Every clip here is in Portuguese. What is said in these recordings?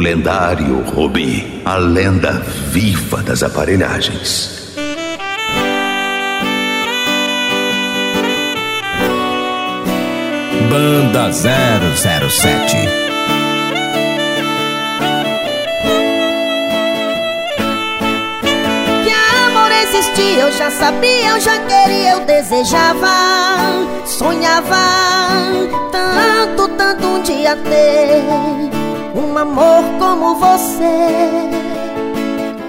o lendário Rubi, a lenda viva das aparelhagens. Banda 007 Que amor existia, eu já sabia, eu já queria, eu desejava, sonhava tanto, tanto um dia ter um amor como você.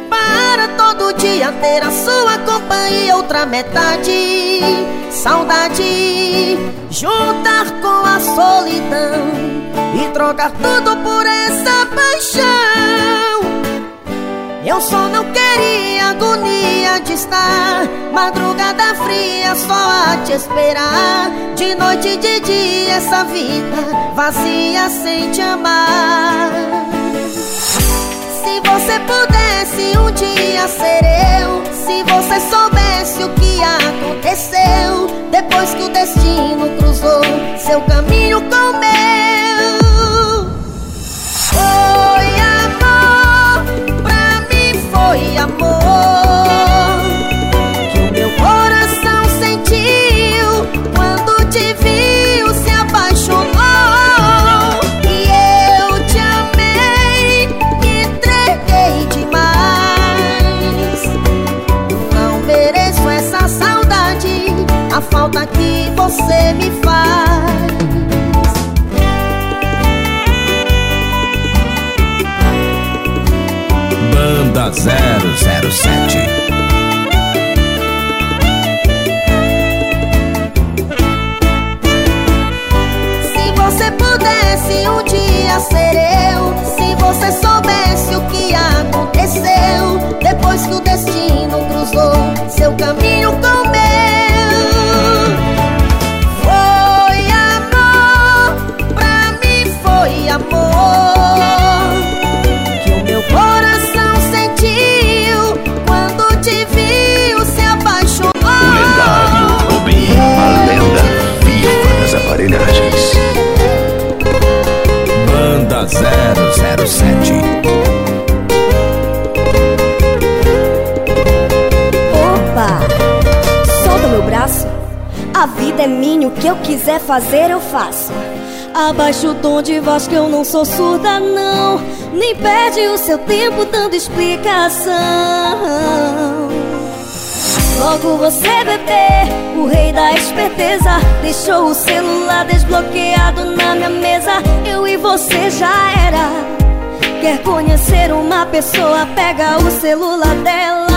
Para todo dia ter a sua companhia, outra metade, saudade, juntar com a solidão e trocar tudo por essa paixão. Eu só não queria agonia de estar. Madrugada fria só a te esperar. De noite e de dia essa vida vazia sem te amar. Se você pudesse um dia ser eu Se você soubesse o que aconteceu Depois que o destino cruzou seu caminho com o meu. Foi foi amor Que o meu coração sentiu Quando te viu, se apaixonou. E eu te amei, me entreguei demais. Não mereço essa saudade A falta que você me faz Banda 007 vida é minha, o que eu quiser fazer eu faço. Abaixa o tom de voz que eu não sou surda, não. Nem perde o seu tempo dando explicação. Logo você, bebê, o rei da esperteza Deixou o celular desbloqueado na minha mesa Eu e você já era Quer conhecer uma pessoa, pega o celular dela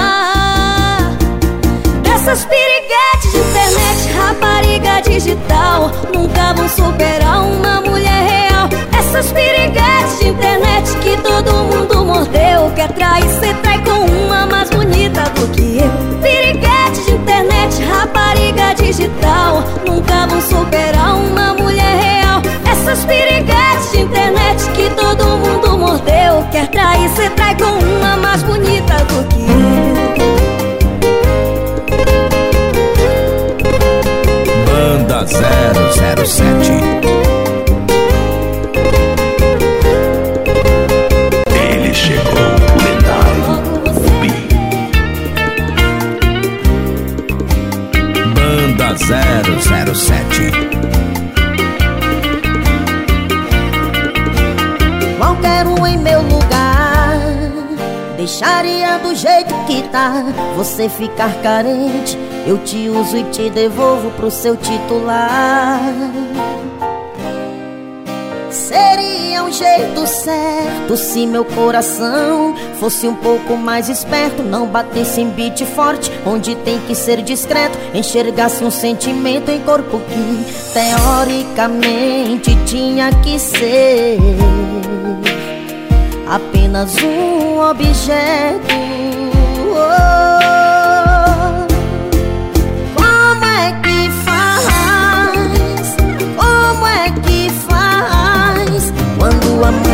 Essas piriguetes de internet, rapariga digital Nunca vão superar uma mulher real. Essas piriguetes de internet que todo mundo mordeu Quer trair, cê trai com uma mais bonita do que eu Você ficar carente Eu te uso e te devolvo pro seu titular Seria um jeito certo Se meu coração fosse um pouco mais esperto Não batesse em beat forte Onde tem que ser discreto Enxergasse um sentimento em corpo que Teoricamente tinha que ser apenas um objeto.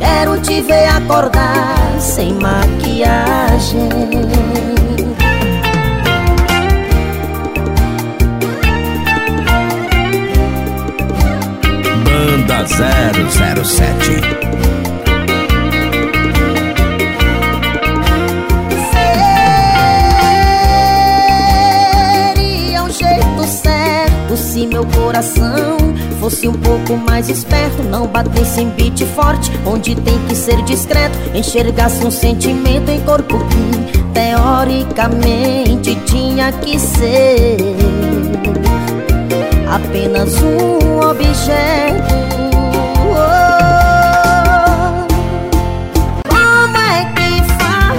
Quero te ver acordar sem maquiagem. Banda 007 se meu coração fosse um pouco mais esperto Não batesse em beat forte, onde tem que ser discreto Enxergasse um sentimento em corpo que teoricamente tinha que ser Apenas um objeto. É que faz?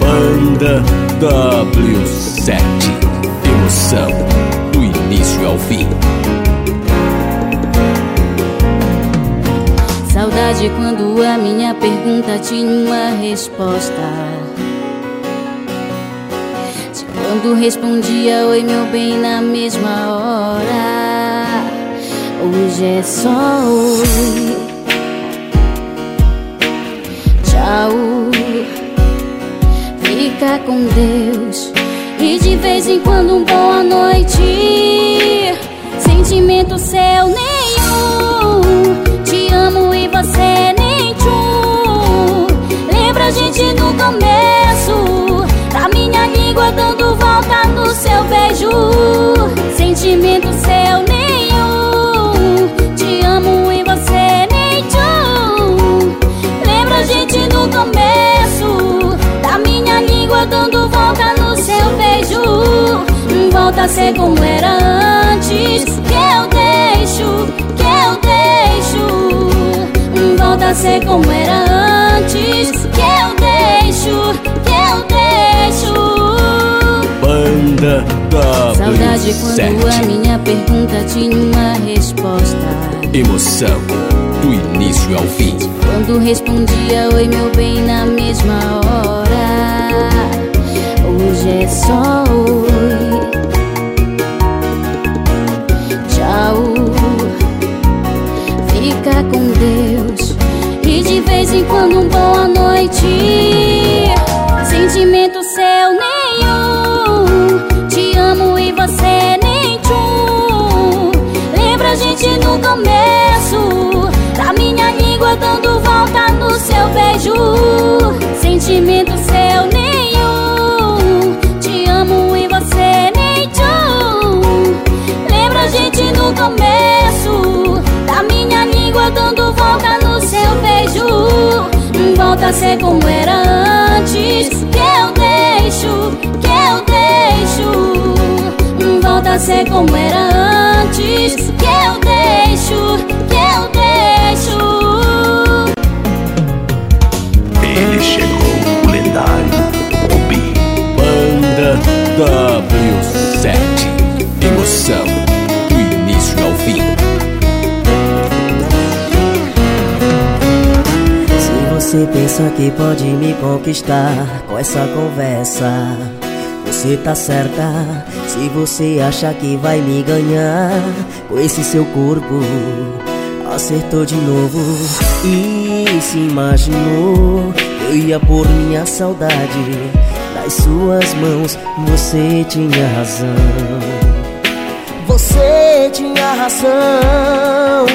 Banda W7 emoção, ao fim. Saudade quando a minha pergunta tinha uma resposta. De quando respondia oi meu bem na mesma hora. Hoje é só oi. Tchau. Fica com Deus. E de vez em quando um boa noite. Sentimento seu nenhum. Te amo e você nem Volta a ser como era antes. Que eu deixo, que eu deixo. Volta a ser como era antes. Que eu deixo, que eu deixo. Banda da Saudade quando a minha pergunta tinha uma resposta. Emoção, do início ao fim. Quando respondia oi meu bem na mesma hora. Hoje é só oi Fica com Deus. E de vez em quando um boa noite Sentimento seu nenhum. Te amo e você nem tchum. Lembra a gente no começo Da minha língua dando volta no seu beijo. Sentimento seu nenhum Volta a ser como era antes. Que eu deixo, que eu deixo. Volta a ser como era antes. Que eu pensa que pode me conquistar com essa conversa, você tá certa. Se você acha que vai me ganhar com esse seu corpo, acertou de novo e se imaginou eu ia pôr minha saudade nas suas mãos. Você tinha razão. Você tinha razão.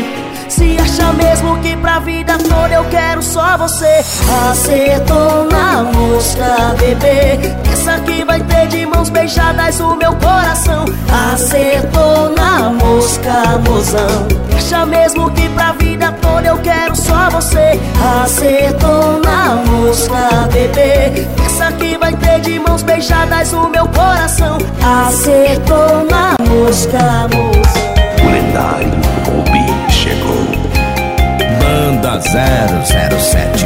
Se acha mesmo que pra vida toda eu quero só você. Acertou na mosca, bebê. Pensa que vai ter de mãos beijadas o meu coração. Acertou na mosca, mozão. Acha mesmo que pra vida toda eu quero só você. Acertou na mosca, bebê. Pensa que vai ter de mãos beijadas o meu coração. Acertou na mosca, mozão lendário Banda 007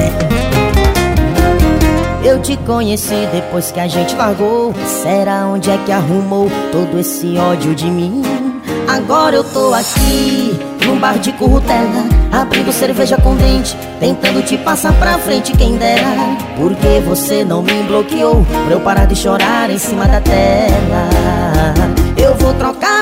Eu te conheci depois que a gente largou. Será onde é que arrumou todo esse ódio de mim? Agora eu tô aqui, num bar de currutela Abrindo cerveja com dente, tentando te passar pra frente quem dera. Porque você não me bloqueou pra eu parar de chorar em cima da tela? Eu vou trocar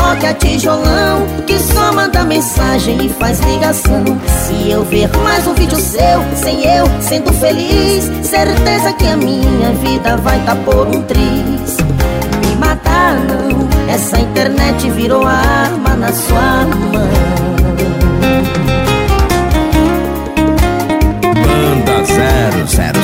Nokia tijolão Que só manda mensagem e faz ligação. Se eu ver mais um vídeo seu, sem eu, sendo feliz Certeza que a minha vida vai tá por um triz. Me matar não, essa internet virou arma na sua mão. Banda 007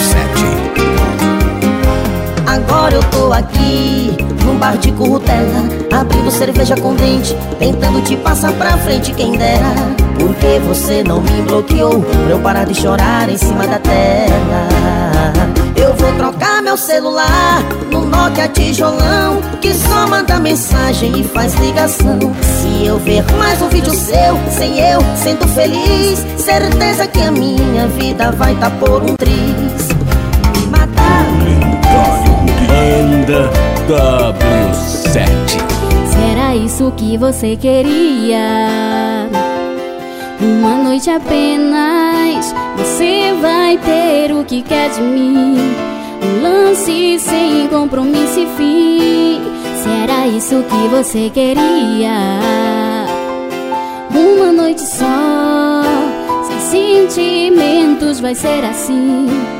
Agora eu tô aqui num bar de currutela Abrindo cerveja com dente Tentando te passar pra frente quem dera. Porque você não me bloqueou Pra eu parar de chorar em cima da tela. Eu vou trocar meu celular No Nokia tijolão Que só manda mensagem e faz ligação. Se eu ver mais um vídeo seu Sem eu, sendo feliz Certeza que a minha vida vai tá por um triz Banda W7 Será isso que você queria? Uma noite apenas Você vai ter o que quer de mim Um lance sem compromisso e fim Será isso que você queria? Uma noite só Sem sentimentos vai ser assim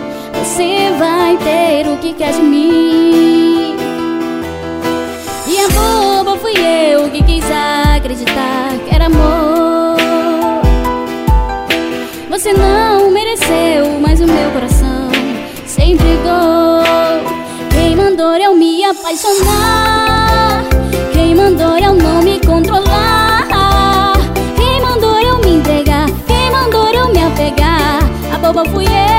Você vai ter o que quer de mim. E a boba fui eu que quis acreditar que era amor. Você não mereceu, mas o meu coração se entregou Quem mandou eu me apaixonar? Quem mandou eu não me controlar? Quem mandou eu me entregar? Quem mandou eu me apegar? A boba fui eu,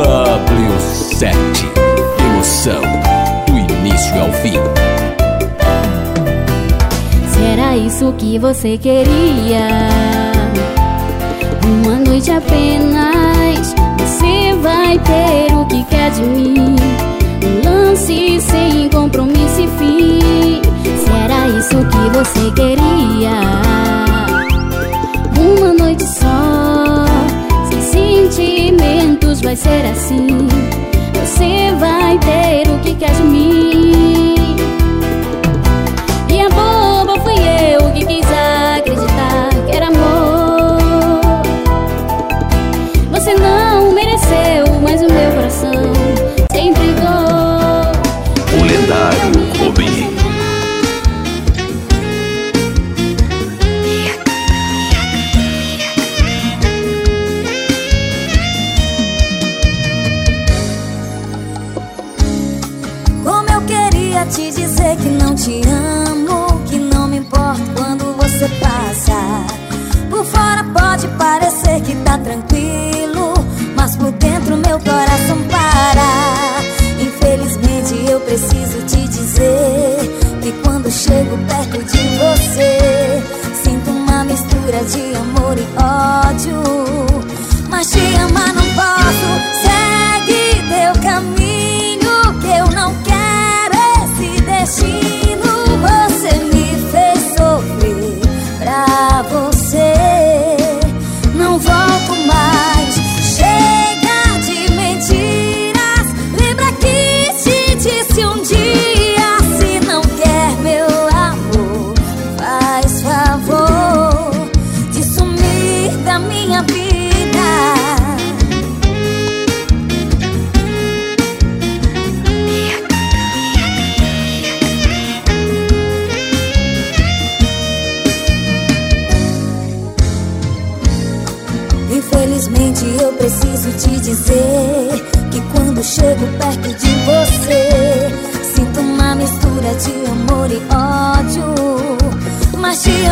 W7 Emoção do início ao fim Será isso que você queria? Uma noite apenas Você vai ter o que quer de mim Um lance sem compromisso e fim Será isso que você queria? Uma noite só sentimentos vai ser assim. Você vai ter o que quer de mim. E a boba fui eu que quis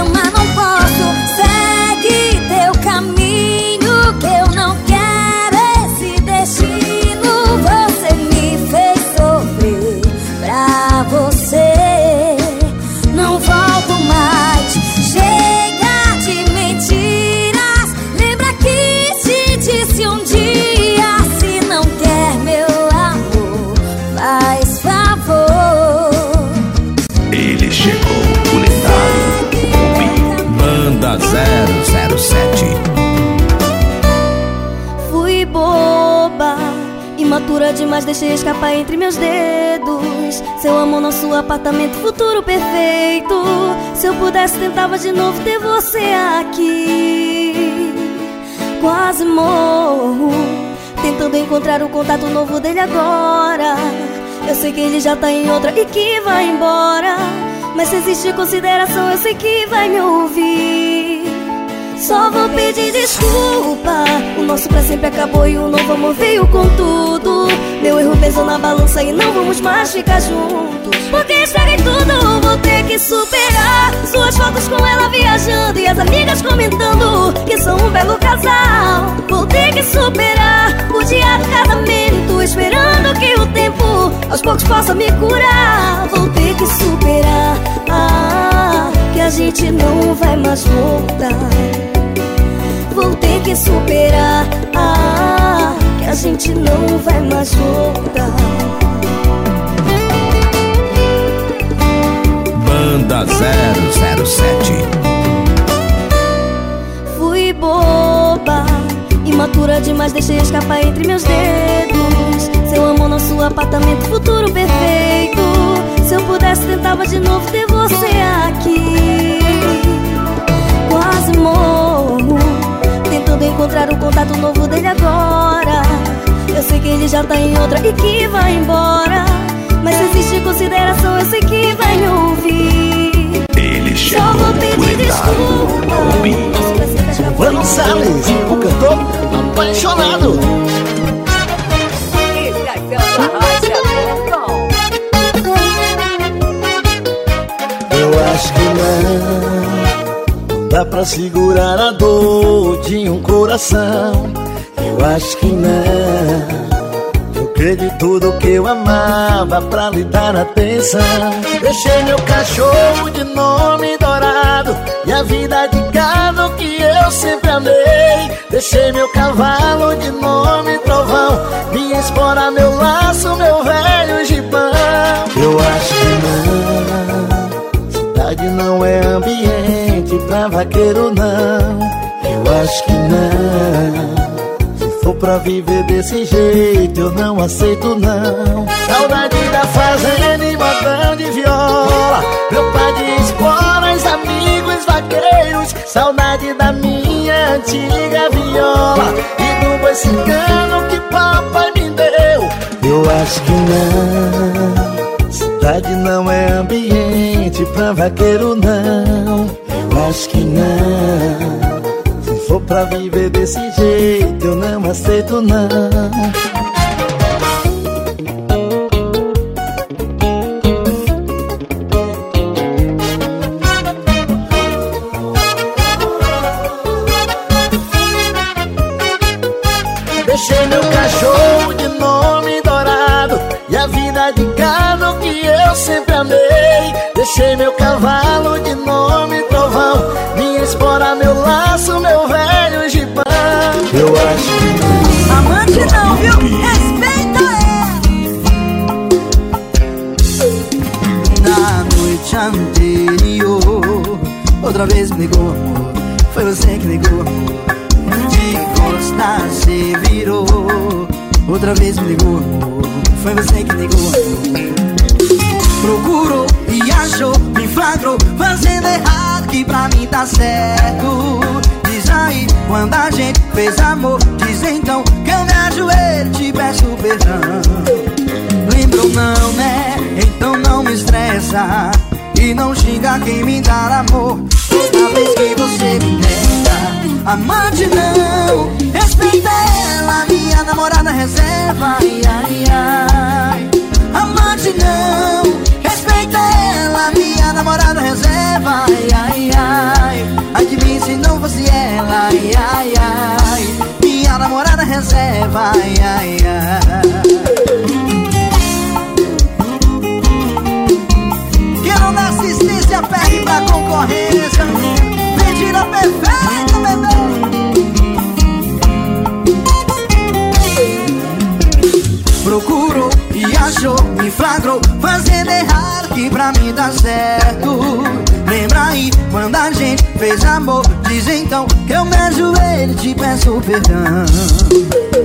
mas não posso. Segue teu caminho que eu não posso. Imatura demais, deixei escapar entre meus dedos. Seu amor, nosso apartamento, futuro perfeito. Se eu pudesse, tentava de novo ter você aqui. Quase morro Tentando encontrar o contato novo dele agora. Eu sei que ele já tá em outra e que vai embora. Mas se existe consideração, eu sei que vai me ouvir só vou pedir desculpa. O nosso pra sempre acabou e o novo amor veio com tudo. Meu erro pesou na balança e não vamos mais ficar juntos. Porque estraguei tudo, vou ter que superar. Suas fotos com ela viajando E as amigas comentando que são um belo casal. Vou ter que superar o dia do casamento Esperando que o tempo aos poucos possa me curar. Vou ter que superar ah, Que a gente não vai mais voltar vou ter que superar. Ah, Que a gente não vai mais voltar. Banda 007 Fui boba Imatura demais, deixei escapar entre meus dedos. Seu amor, nosso apartamento, futuro perfeito. Se eu pudesse, tentava de novo ter você encontrar o contato novo dele agora. Eu sei que ele já tá em outra e que vai embora. Mas se existe consideração, eu sei que vai me ouvir. Ele Só vou pedir desculpa. Mano Salles, o cantor apaixonado. Eu acho que não Dá pra segurar a dor de um coração. Eu acho que não. Troquei de tudo que eu amava pra lhe dar atenção. Deixei meu cachorro de nome dourado E a vida de gado que eu sempre amei. Deixei meu cavalo de nome trovão Minha espora, meu laço, meu velho gibão. Eu acho que não. Cidade não é ambiente pra vaqueiro não. Eu acho que não. Se for pra viver desse jeito eu não aceito não. Saudade da fazenda e modão de viola. Meu pai de esporas, amigos vaqueiros. Saudade da minha antiga viola. E do boi cigano que papai me deu. Eu acho que não. Cidade não é ambiente pra vaqueiro não acho que não. Se for pra viver desse jeito eu não aceito não Outra vez me ligou, Foi você que ligou, amor Procurou e achou Me flagrou fazendo errado Que pra mim tá certo. Diz aí quando a gente fez amor Diz então que eu me ajoelho Te peço perdão. Lembrou não, né? Então não me estressa. E não xinga quem me dá amor. Toda vez que você me nega Amante não Respeita ela, minha namorada reserva Ai, ai, ai. Amante não Respeita ela, minha namorada reserva Ai, ai, ai. Ai de mim se não fosse ela Ai, ai, ai. Minha namorada reserva Ai, ai, ai. Não dá assistência perde pra concorrência. Mentira perfeita, Procurou e achou, me flagrou fazendo errado que pra mim tá certo. Lembra aí quando a gente fez amor? Diz então que eu me ajoelho e te peço perdão.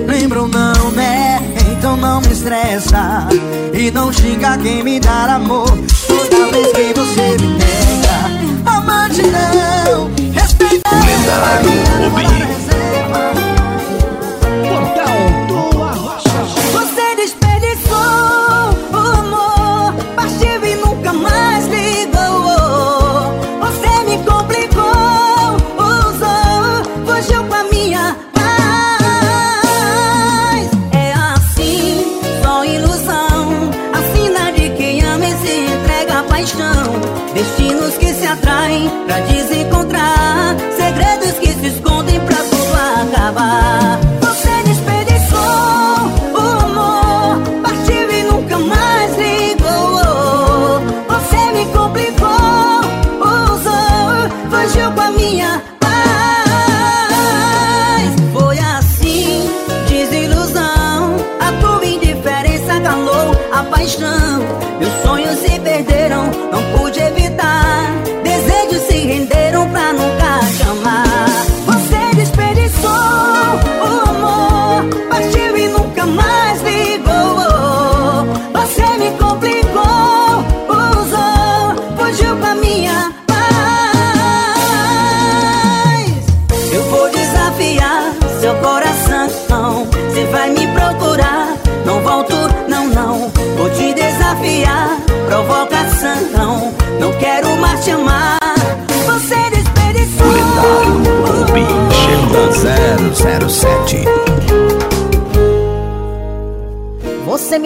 Lembra ou não, né? Então não me estressa E não xinga quem me dá amor. Toda vez que você me nega Amante não Respeita lendário Obi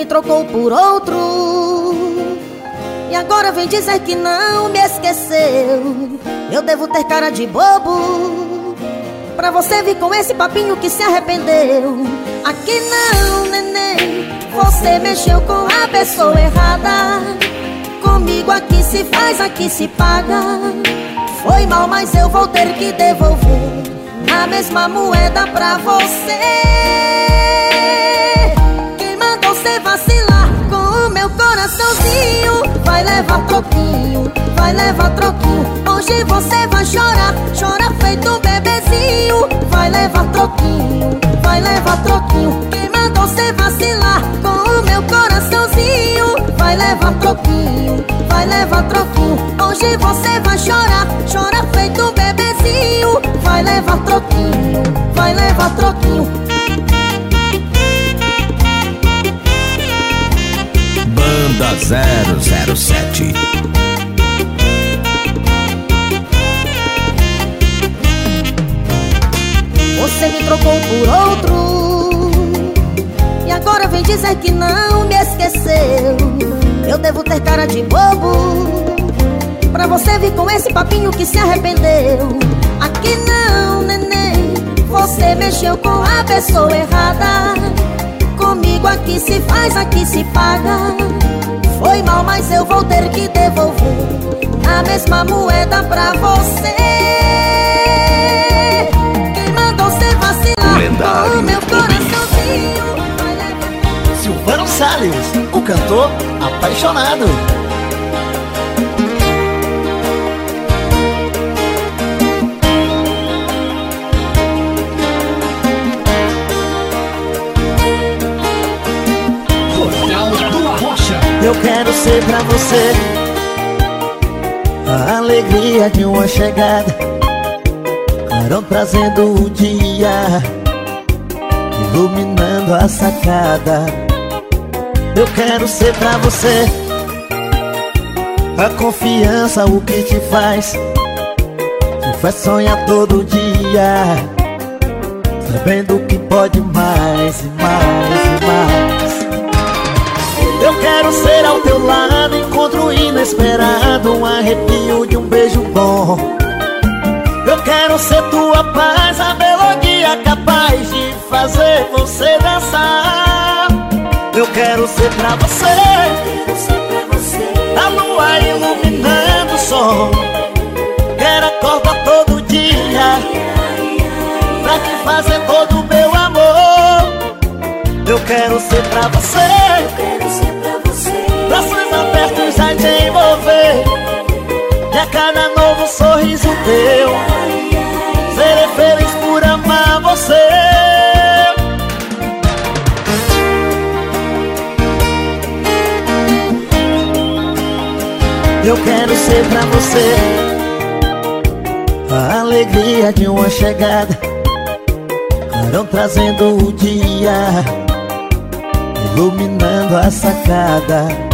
trocou por outro. E agora vem dizer que não me esqueceu. Eu devo ter cara de bobo. Pra você vir com esse papinho que se arrependeu. Aqui não, neném. Você mexeu com a pessoa errada. Comigo aqui se faz, aqui se paga. Foi mal, mas eu vou ter que devolver A mesma moeda pra você você vacilar com o meu coraçãozinho. Vai levar troquinho, vai levar troquinho. Hoje você vai chorar, chora feito um bebezinho. Vai levar troquinho, vai levar troquinho. Quem mandou você vacilar com o meu coraçãozinho? Vai levar troquinho, vai levar troquinho. Hoje você vai chorar, chora feito um bebezinho. Vai levar troquinho, 007 Você me trocou por outro. E agora vem dizer que não me esqueceu. Eu devo ter cara de bobo. Pra você vir com esse papinho que se arrependeu. Aqui não, neném. Você mexeu com a pessoa errada. Comigo aqui se faz, aqui se paga foi mal, mas eu vou ter que devolver A mesma moeda pra você. Quem mandou você vacilar lendário o meu coraçãozinho? Silvano Salles, o cantor apaixonado Eu quero ser pra você A alegria de uma chegada. Clarão trazendo o dia Iluminando a sacada. Eu quero ser pra você A confiança, o que te faz Te faz sonhar todo dia Sabendo que pode mais e mais quero ser ao teu lado, encontro inesperado, um arrepio de um beijo bom. Eu quero ser tua paz, a melodia capaz de fazer você dançar. Eu quero ser pra você, a lua iluminando o sol. Quero acordar todo dia pra te fazer todo o meu amor. Eu quero ser pra você se envolver E a cada novo sorriso teu. Serei feliz por amar você. Eu quero ser pra você A alegria de uma chegada. Clarão trazendo o dia Iluminando a sacada.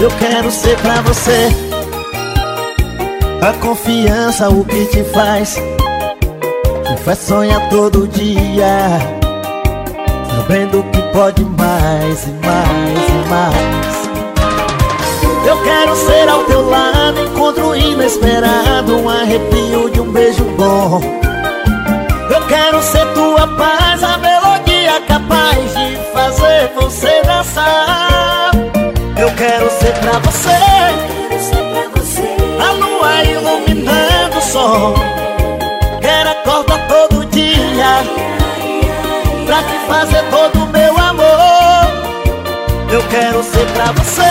Eu quero ser pra você A confiança, o que te faz Me faz sonhar todo dia Sabendo que pode mais e mais e mais eu quero ser ao teu lado, encontro inesperado, um arrepio de um beijo bom. Eu quero ser tua paz, a melodia capaz de fazer você dançar. Quero ser pra você, a lua iluminando o sol. Quero acordar todo dia pra te fazer todo o meu amor. Eu quero ser pra você.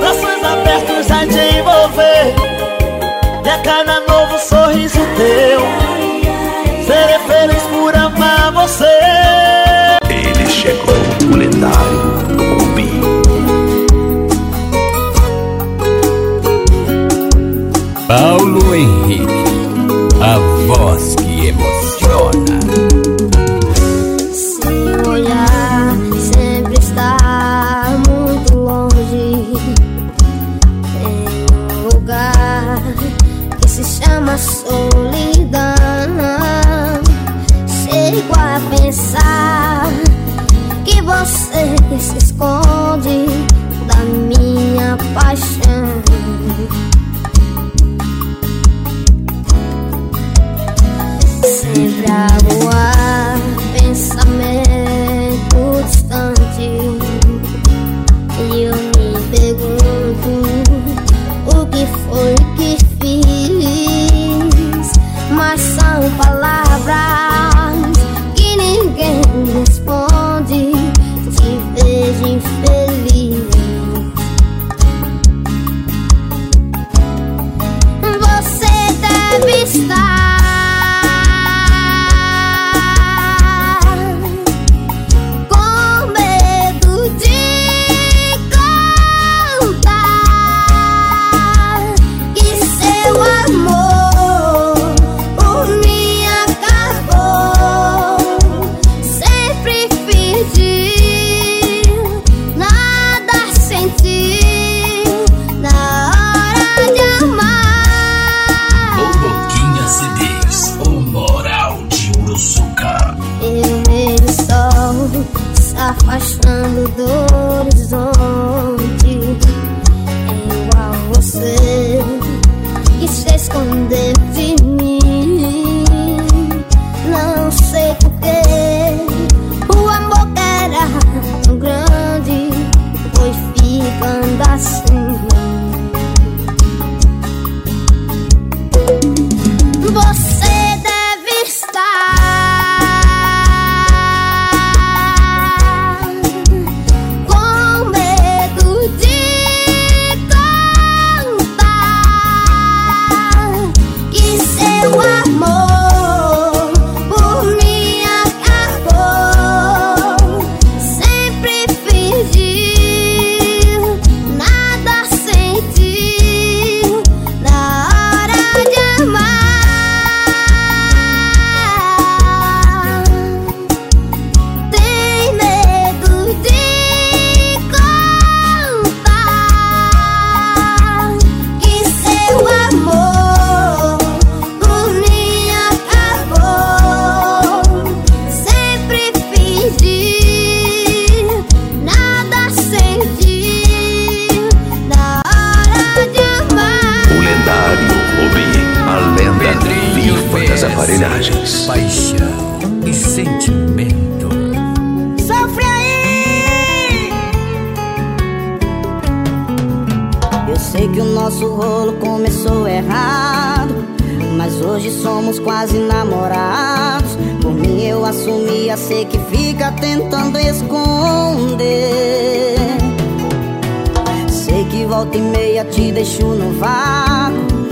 Braços abertos a te envolver. E a cada novo sorriso teu sentimento. Sofre aí! Eu sei que o nosso rolo começou errado, mas hoje somos quase namorados. Por mim eu assumia, sei que fica tentando esconder. Sei que volta e meia te deixo no vácuo.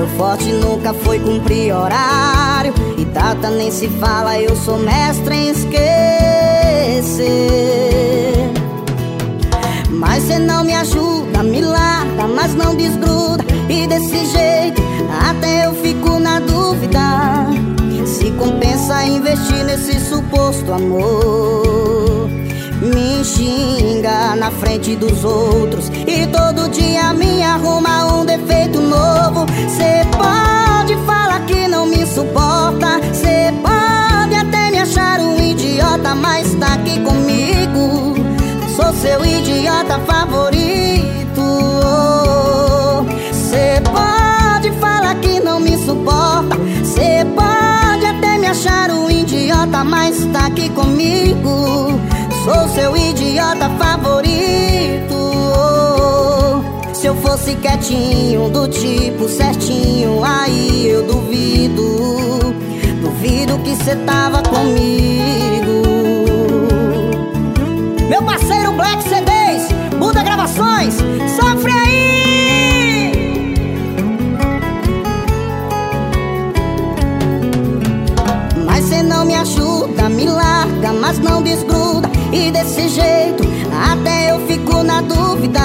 Meu forte nunca foi cumprir horário. E data nem se fala, eu sou mestre em esquecer. Mas cê não me ajuda, me larga, mas não desgruda. E desse jeito até eu fico na dúvida. Se compensa investir nesse suposto amor Me xinga na frente dos outros E todo dia me arruma um defeito novo. Cê pode falar que não me suporta Cê pode até me achar um idiota Mas tá aqui comigo. Sou seu idiota favorito. Cê pode falar que não me suporta Cê pode até me achar um idiota Mas tá aqui comigo Sou seu idiota favorito. Se eu fosse quietinho, do tipo certinho Aí eu duvido. Duvido que cê tava comigo. Meu parceiro Black CDs Buda Gravações Sofre aí! Mas cê não me ajuda, me larga, mas não desgruda E desse jeito até eu fico na dúvida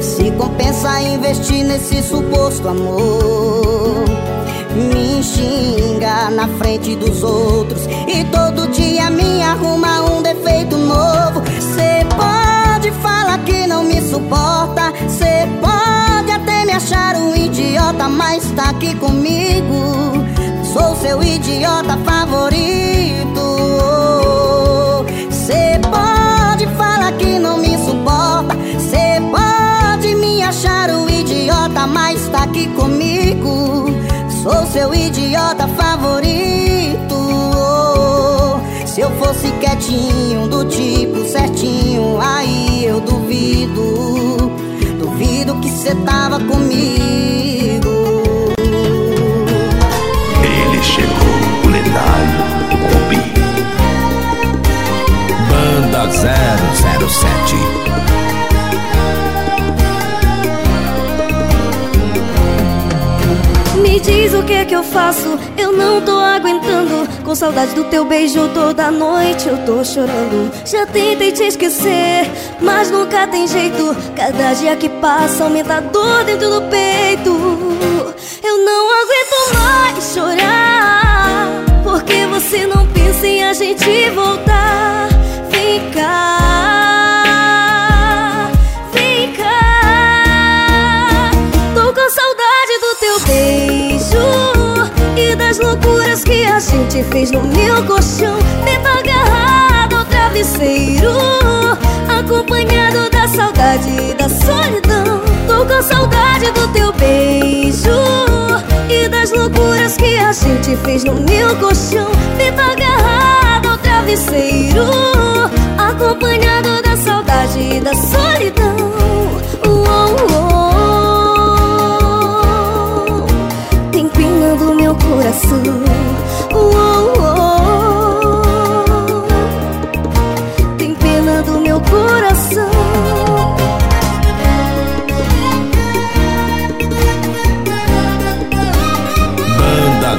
Se compensa investir nesse suposto amor. Me xinga na frente dos outros E todo dia me arruma um defeito novo. Cê pode falar que não me suporta Cê pode até me achar um idiota Mas tá aqui comigo. Sou seu idiota favorito Cê pode falar que não me suporta. Cê pode me achar um idiota Mas tá aqui comigo. Sou seu idiota favorito. Se eu fosse quietinho, do tipo certinho Aí eu duvido. Duvido que cê tava comigo. Ele chegou, o lendário Obi. Banda 007 Me diz o que é que eu faço, eu não tô aguentando. Com saudade do teu beijo toda noite eu tô chorando. Já tentei te esquecer, mas nunca tem jeito. Cada dia que passa aumenta a dor dentro do peito. Eu não aguento mais chorar Porque você não pensa em a gente voltar cá, vem cá Tô com saudade do teu beijo E das loucuras que a gente fez no meu colchão. Dentro agarrado ao travesseiro Acompanhado da saudade e da solidão. Tô com saudade do teu beijo E das loucuras que a gente fez no meu colchão. Dentro agarrado travesseiro Acompanhado da saudade e da solidão Uou, uou. Tem pena do meu coração Uou, uou. Tem pena do meu coração Banda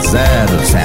007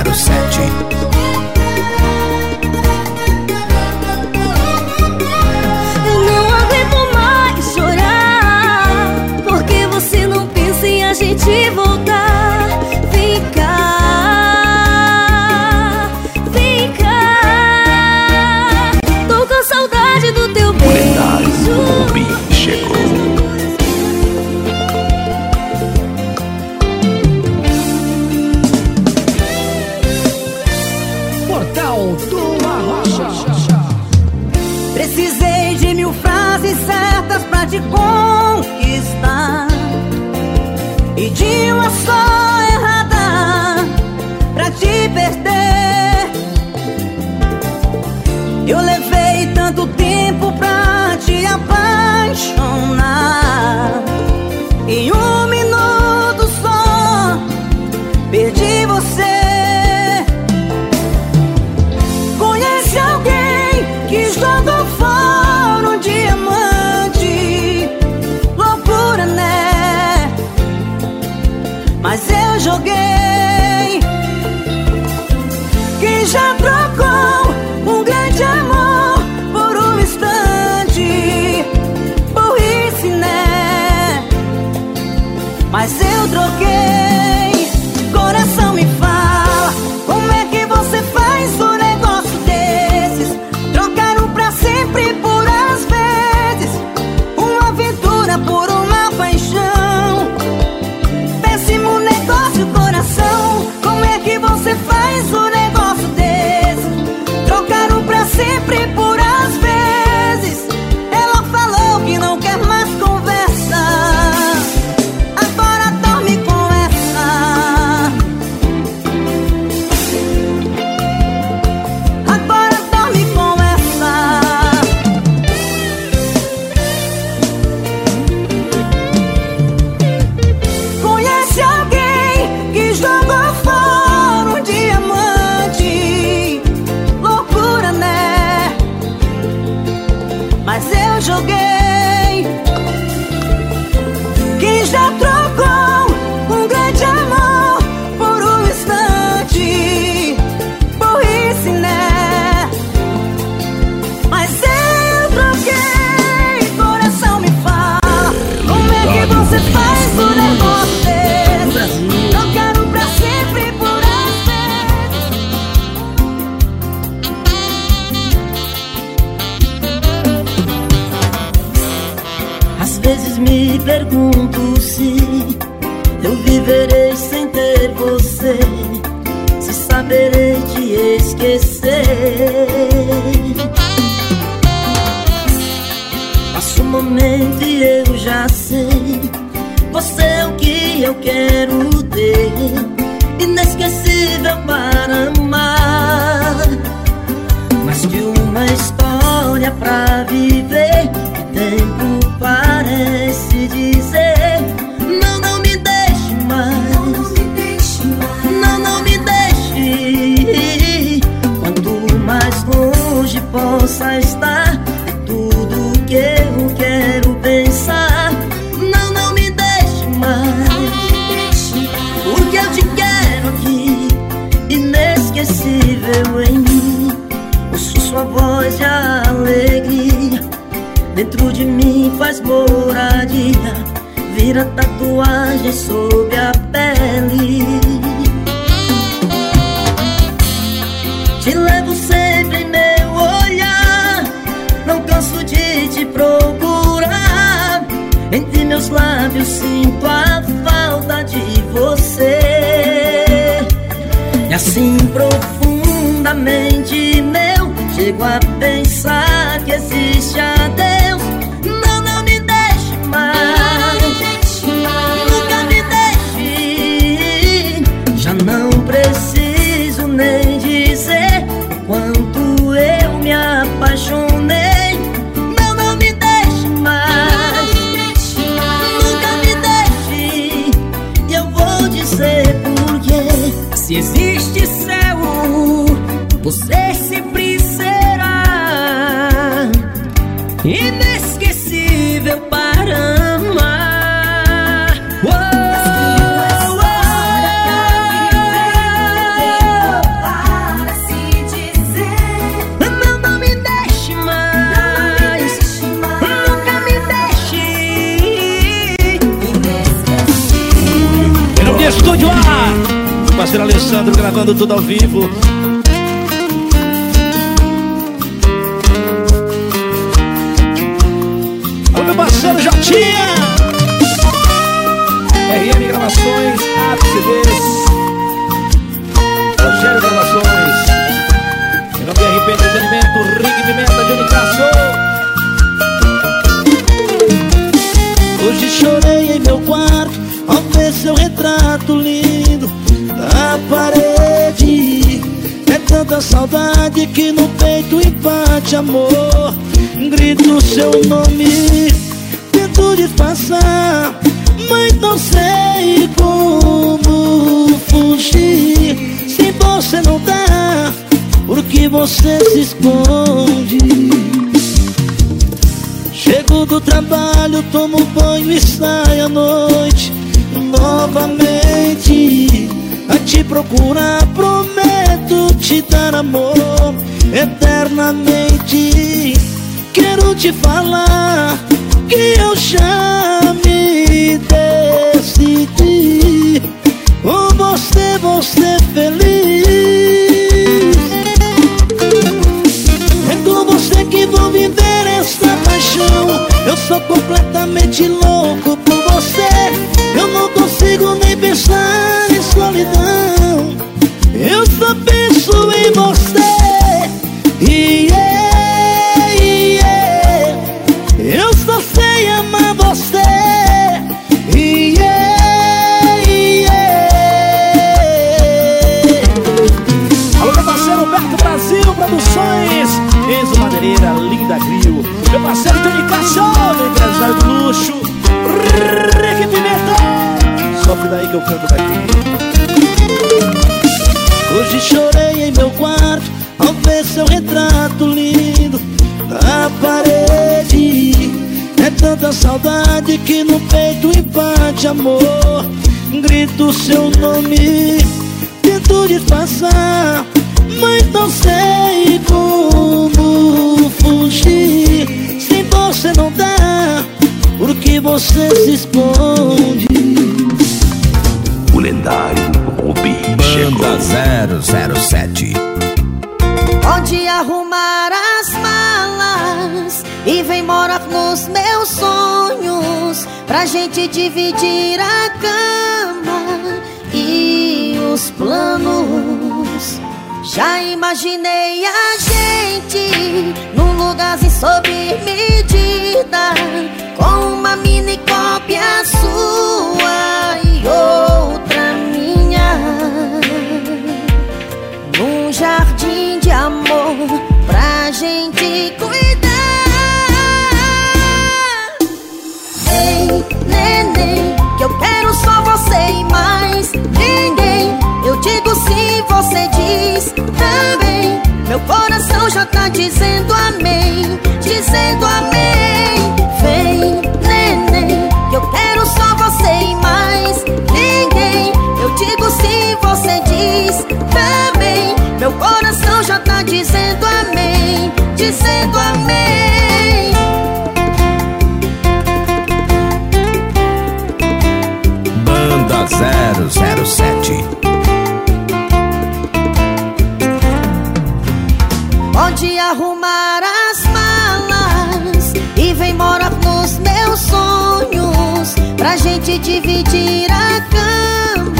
a falta de você. E assim profundamente meu Chego a pensar que existe a Deus Você sempre será Inesquecível para amar Uou, uou. Não, não me deixe mais Nunca me deixe de Estúdio A, parceiro Alessandro gravando tudo ao vivo. Parceiro Jotinha! RM Gravações, ACDs. Rogério Gravações. Em nome de RP Entretenimento, Ring Pimenta, Johnny Crasso. Hoje chorei em meu quarto ao ver seu retrato lindo na parede. É tanta saudade que no peito empate amor. Grito seu nome, tento disfarçar, mas não sei como fugir. Se você não dá, por que você se esconde? Chego do trabalho, tomo banho e saio à noite Novamente a te procurar Prometo te dar amor eternamente Quero te falar que eu já me decidi Com você vou ser feliz. É com você que vou viver essa paixão. Eu sou completa completamente louco por que eu canto daqui Hoje chorei em meu quarto ao ver seu retrato lindo na parede. É tanta saudade que no peito empate amor. Grito seu nome, tento disfarçar, mas não sei como fugir. Sem você não dá, porque você se esconde. 007 Pode arrumar as malas e vem morar nos meus sonhos pra gente dividir a cama e os planos. Já imaginei a gente num lugarzinho sob medida com uma mini cópia sua e outra jardim de amor pra gente cuidar. Ei, neném, que eu quero só você e mais ninguém. Eu digo sim, você diz também. Meu coração já tá dizendo amém, dizendo amém. Vem, neném, que eu quero só você e mais ninguém. Eu digo sim, você diz também. Meu coração já tá dizendo amém, dizendo amém. Banda 007 Pode arrumar as malas e vem morar nos meus sonhos pra gente dividir a cama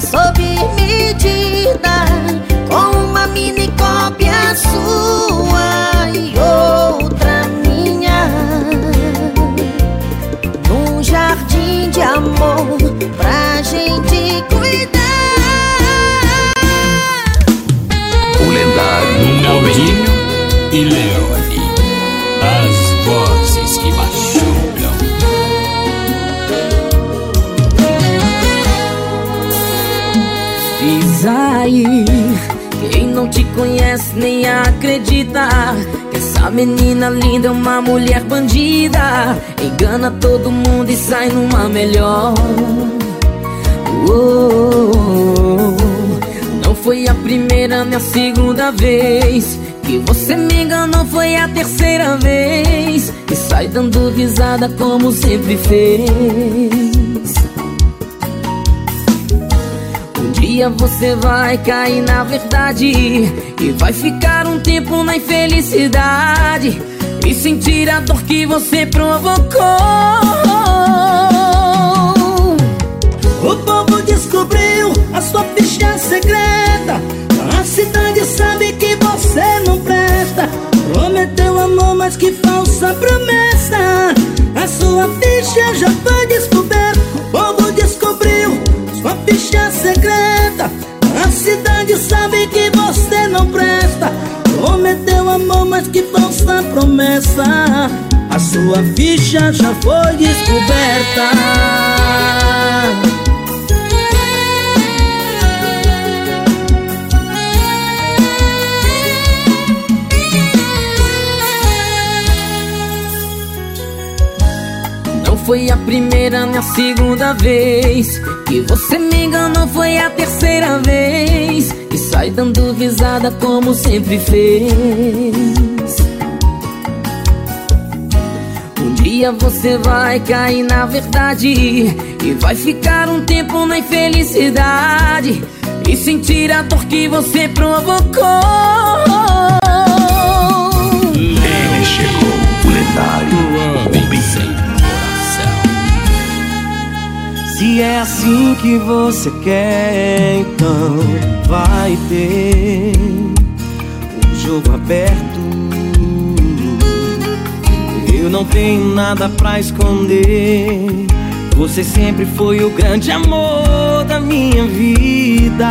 sob medida nem acredita que essa menina linda é uma mulher bandida. Engana todo mundo e sai numa melhor. Oh, não foi a primeira nem a segunda vez que você me enganou, foi a terceira vez. E sai dando risada como sempre fez. Dia você vai cair na verdade E vai ficar um tempo na infelicidade E sentir a dor que você provocou. O povo descobriu a sua ficha secreta. A cidade sabe que você não presta. Prometeu amor, mas que falsa promessa. A sua ficha já foi descoberta. O povo descobriu sua ficha secreta A cidade sabe que você não presta. Prometeu amor, mas que falsa promessa. A sua ficha já foi descoberta. Foi a primeira nem a segunda vez Que você me enganou, foi a terceira vez. E sai dando risada como sempre fez. Um dia você vai cair na verdade. E vai ficar um tempo na infelicidade. E sentir a dor que você provocou. Ele chegou, o lendário Se é assim que você quer, então vai ter um jogo aberto. Eu não tenho nada pra esconder. Você sempre foi o grande amor da minha vida.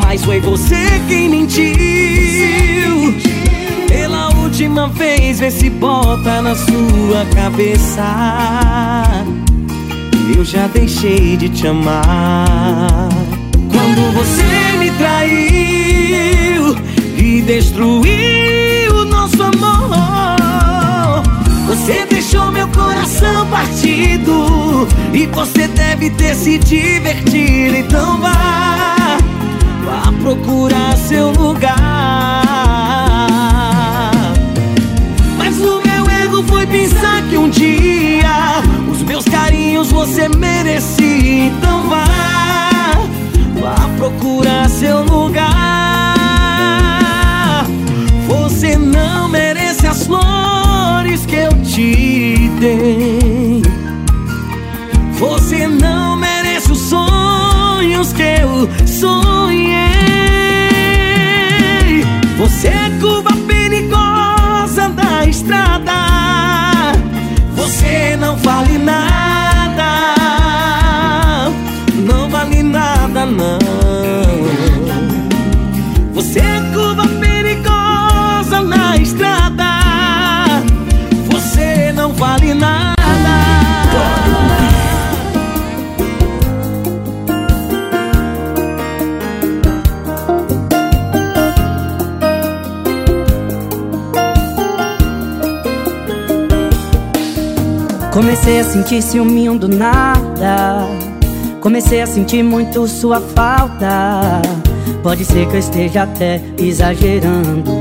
Mas foi você quem mentiu. Pela última vez, vê se bota na sua cabeça. Eu já deixei de te amar. Quando você me traiu e destruiu o nosso amor, você deixou meu coração partido. E você deve ter se divertido. Então vá, vá procurar seu lugar. Mas o meu erro foi pensar que um dia carinhos você merecia. Então vá, vá procurar seu lugar. Você não merece as flores que eu te dei. Você não merece os sonhos que eu sonhei. Você é curva perigosa da estrada. Você não vale nada. Você é curva perigosa na estrada. Você não vale nada. Comecei a sentir ciúminho do nada. Comecei a sentir muito sua falta. Pode ser que eu esteja até exagerando.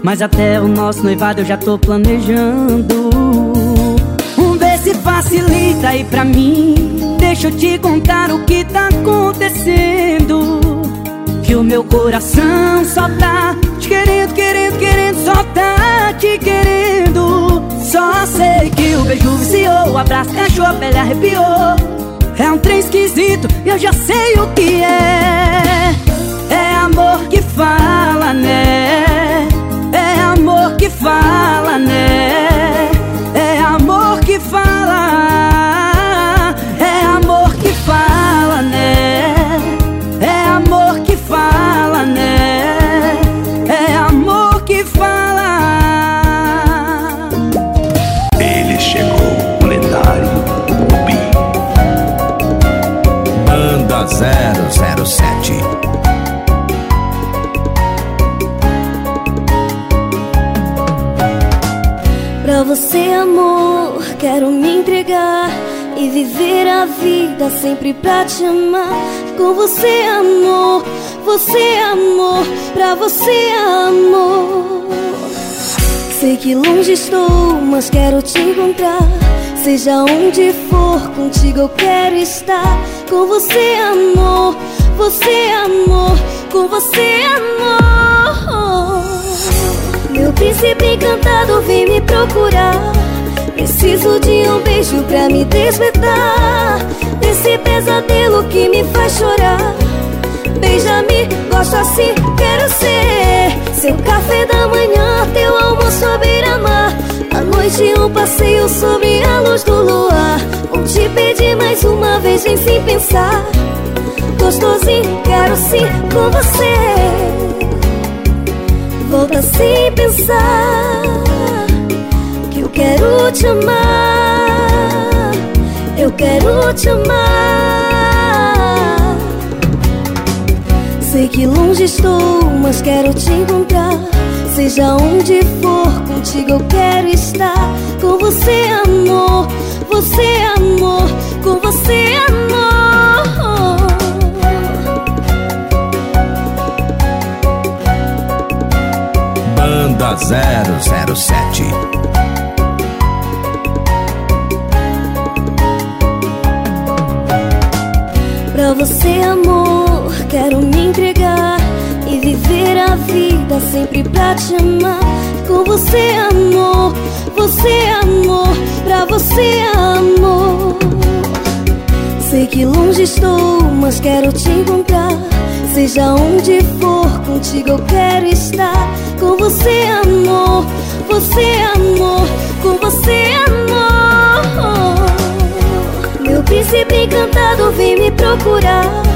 Mas até o nosso noivado eu já tô planejando. Um vê se facilita aí pra mim. Deixa eu te contar o que tá acontecendo. Que o meu coração só tá te querendo, querendo, querendo, só tá te querendo. Só sei que o beijo viciou, o abraço cachou, a pele arrepiou. É um trem esquisito, eu já sei o que é. É amor que fala, né? É amor que fala, né? 007 Pra você, amor, quero me entregar e viver a vida sempre pra te amar. Com você, amor, você, amor, pra você, amor. Sei que longe estou, mas quero te encontrar. Seja onde for, contigo eu quero estar. Com você, amor, você, amor, com você, amor. Meu príncipe encantado vem me procurar. Preciso de um beijo pra me despertar Desse pesadelo que me faz chorar Beija-me, gosto assim, quero ser Seu café da manhã, teu almoço à beira-mar noite um passeio sobre a luz do luar. Vou te pedir mais uma vez, vem sem pensar. Gostosinho, quero sim com você. Volta sem pensar Que eu quero te amar. Eu quero te amar. Sei que longe estou, mas quero te encontrar Seja onde for, contigo eu quero estar. Com você, amor, você, amor Com você, amor. Banda 007 Pra você, amor vida sempre pra te amar. Com você, amor, você, amor, pra você, amor. Sei que longe estou, mas quero te encontrar. Seja onde for, contigo eu quero estar. Com você, amor, você, amor, com você, amor. Meu príncipe encantado vem me procurar.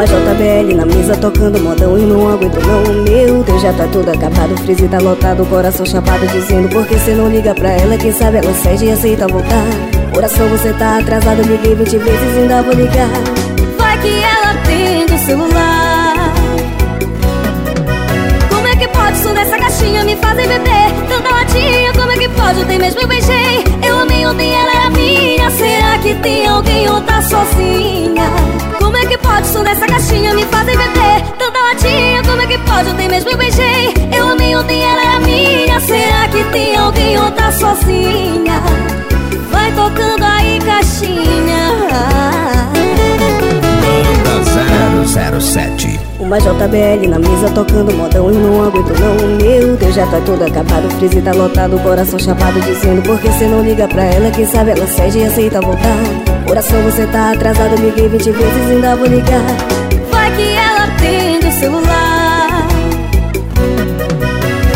Uma JBL na mesa tocando modão e não aguento não. Meu Deus, já tá tudo acabado, o freezer tá lotado Coração chapado dizendo por que cê não liga pra ela Quem sabe ela cede e aceita voltar. Coração, você tá atrasado, liguei 20 vezes e ainda vou ligar. Vai que ela atende o celular. Como é que pode som dessa caixinha me fazer beber? Tanta latinha, como é que pode? Eu tenho mesmo eu beijei Eu amei ontem, ela era minha Será que tem alguém ou tá sozinha? Como é que pode som dessa caixinha me fazer beber Tanta latinha, como é que pode? Tenho mesmo eu beijei Eu amei ontem, ela era minha Será que tem alguém ou tá sozinha? Vai tocando aí caixinha Banda 007 Uma JBL na mesa tocando modão e não aguento não. Meu Deus, já tá tudo acabado, o freezer tá lotado Coração chapado dizendo por que cê não liga pra ela Quem sabe ela cede e aceita voltar. Coração, você tá atrasado, liguei 20 vezes e ainda vou ligar. Vai que ela atende o celular.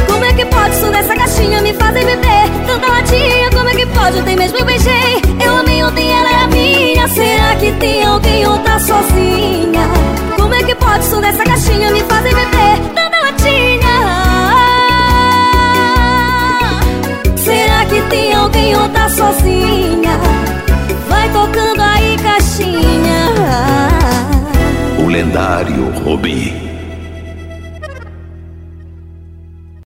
Como é que pode som dessa caixinha me fazer beber? Tanta latinha, como é que pode? Tenho mesmo eu beijei Eu amei ontem, ela era minha. Será que tem alguém ou tá sozinha? Que pode som dessa caixinha me fazer beber Tanta latinha Será que tem alguém ou tá sozinha? Vai tocando aí caixinha O lendário Rubi.